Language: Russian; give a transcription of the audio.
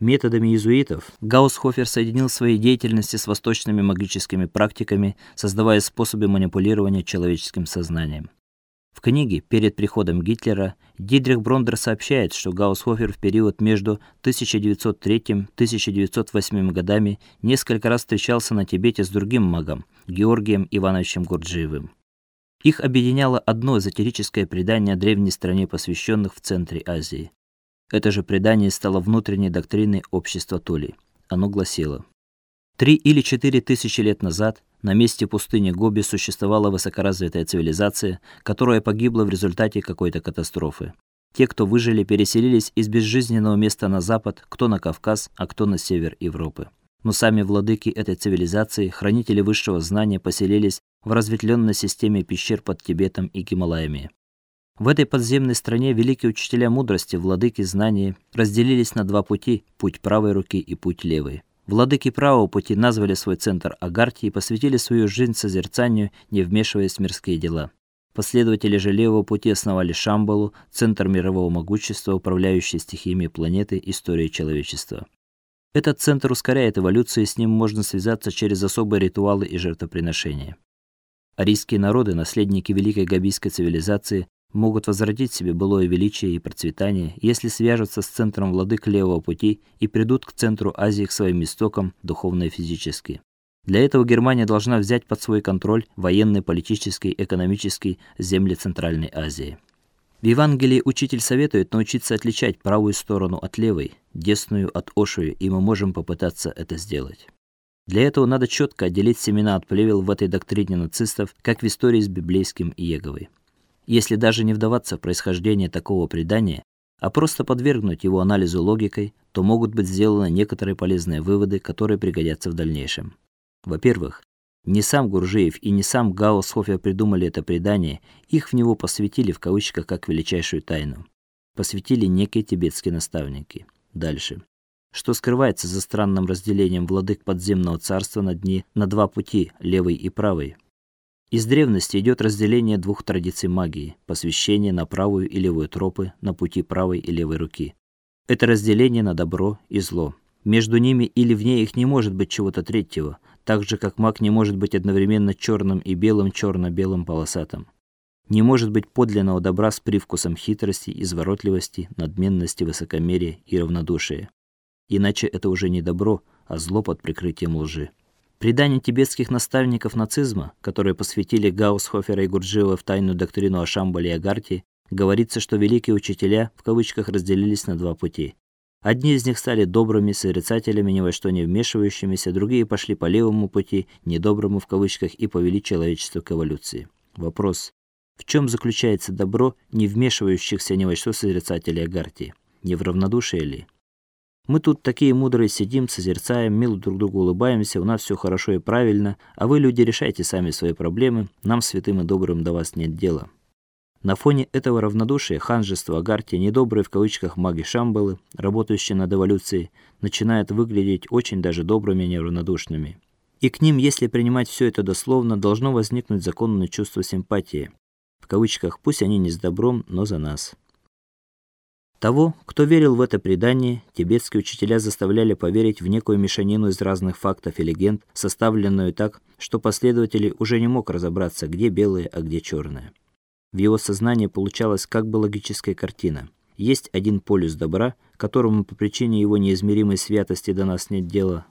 Методами иезуитов Гаусхофер соединил в своей деятельности с восточными магическими практиками, создавая способы манипулирования человеческим сознанием. В книге Перед приходом Гитлера Дидрих Брондер сообщает, что Гаусхофер в период между 1903-1908 годами несколько раз встречался на Тибете с другим магом, Георгием Ивановичем Гурджиевым. Их объединяло одно эзотерическое предание о древней стране, посвященных в центре Азии. Это же предание стало внутренней доктриной общества Тули. Оно гласило: Три или четыре тысячи лет назад на месте пустыни Гоби существовала высокоразвитая цивилизация, которая погибла в результате какой-то катастрофы. Те, кто выжили, переселились из безжизненного места на запад, кто на Кавказ, а кто на север Европы. Но сами владыки этой цивилизации, хранители высшего знания, поселились в разветвленной системе пещер под Тибетом и Гималаями. В этой подземной стране великие учителя мудрости, владыки знаний, разделились на два пути: путь правой руки и путь левой. Владыки правого пути назвали свой центр Агарти и посвятили свою жизнь созерцанию, не вмешиваясь в мирские дела. Последователи же левого пути основали Шамбалу, центр мирового могущества, управляющий стихиями планеты, истории человечества. Этот центр ускоряет эволюцию, и с ним можно связаться через особые ритуалы и жертвоприношения. Арийские народы, наследники великой габийской цивилизации, могут возродить себе былое величие и процветание, если свяжутся с центром владык левого пути и придут к центру Азии к своим истокам духовно и физически. Для этого Германия должна взять под свой контроль военный, политический, экономический земли Центральной Азии. В Евангелии учитель советует научиться отличать правую сторону от левой, десную от ошую, и мы можем попытаться это сделать. Для этого надо четко отделить семена от плевел в этой доктрине нацистов, как в истории с библейским Иеговой. Если даже не вдаваться в происхождение такого предания, а просто подвергнуть его анализу логикой, то могут быть сделаны некоторые полезные выводы, которые пригодятся в дальнейшем. Во-первых, не сам Гуржиев и не сам Гаусхофер придумали это предание, их в него посвятили в кавычках как величайшую тайну. Посвятили некие тибетские наставники. Дальше. Что скрывается за странным разделением владык подземного царства на дни на два пути, левый и правый? Из древности идет разделение двух традиций магии: посвящение на правую и левую тропы, на пути правой и левой руки. Это разделение на добро и зло. Между ними или вне их не может быть чего-то третьего, так же как маг не может быть одновременно черным и белым, черно белым полосатым. Не может быть подлинного добра с привкусом хитрости, изворотливости, надменности, высокомерия и равнодушия. Иначе это уже не добро, а зло под прикрытием лжи. Предания тибетских наставников нацизма, которые посвятили Гаусхофера и Гурджиева в тайную доктрину о Шамбале и Агарте, говорится, что великие учителя в кавычках разделились на два пути. Одни из них стали добрыми созерцателями, ни во что не вмешивающимися, другие пошли по левому пути, недоброму в кавычках, и повели человечество к эволюции. Вопрос: в чем заключается добро не вмешивающихся ни во что созерцателей Агарти? Не в равнодушии ли? Мы тут такие мудрые сидим, созерцаем, мило друг другу улыбаемся, у нас все хорошо и правильно, а вы, люди, решайте сами свои проблемы, нам, святым и добрым, до вас нет дела. На фоне этого равнодушия, ханжества, агарти, недобрые в кавычках маги Шамбалы, работающие над эволюцией, начинают выглядеть очень даже добрыми и неравнодушными. И к ним, если принимать все это дословно, должно возникнуть законное чувство симпатии. В кавычках, пусть они не с добром, но за нас. Того, кто верил в это предание, тибетские учителя заставляли поверить в некую мешанину из разных фактов и легенд, составленную так, что последователь уже не мог разобраться, где белое, а где черное. В его сознании получалась как бы логическая картина. Есть один полюс добра, которому по причине его неизмеримой святости до нас нет дела,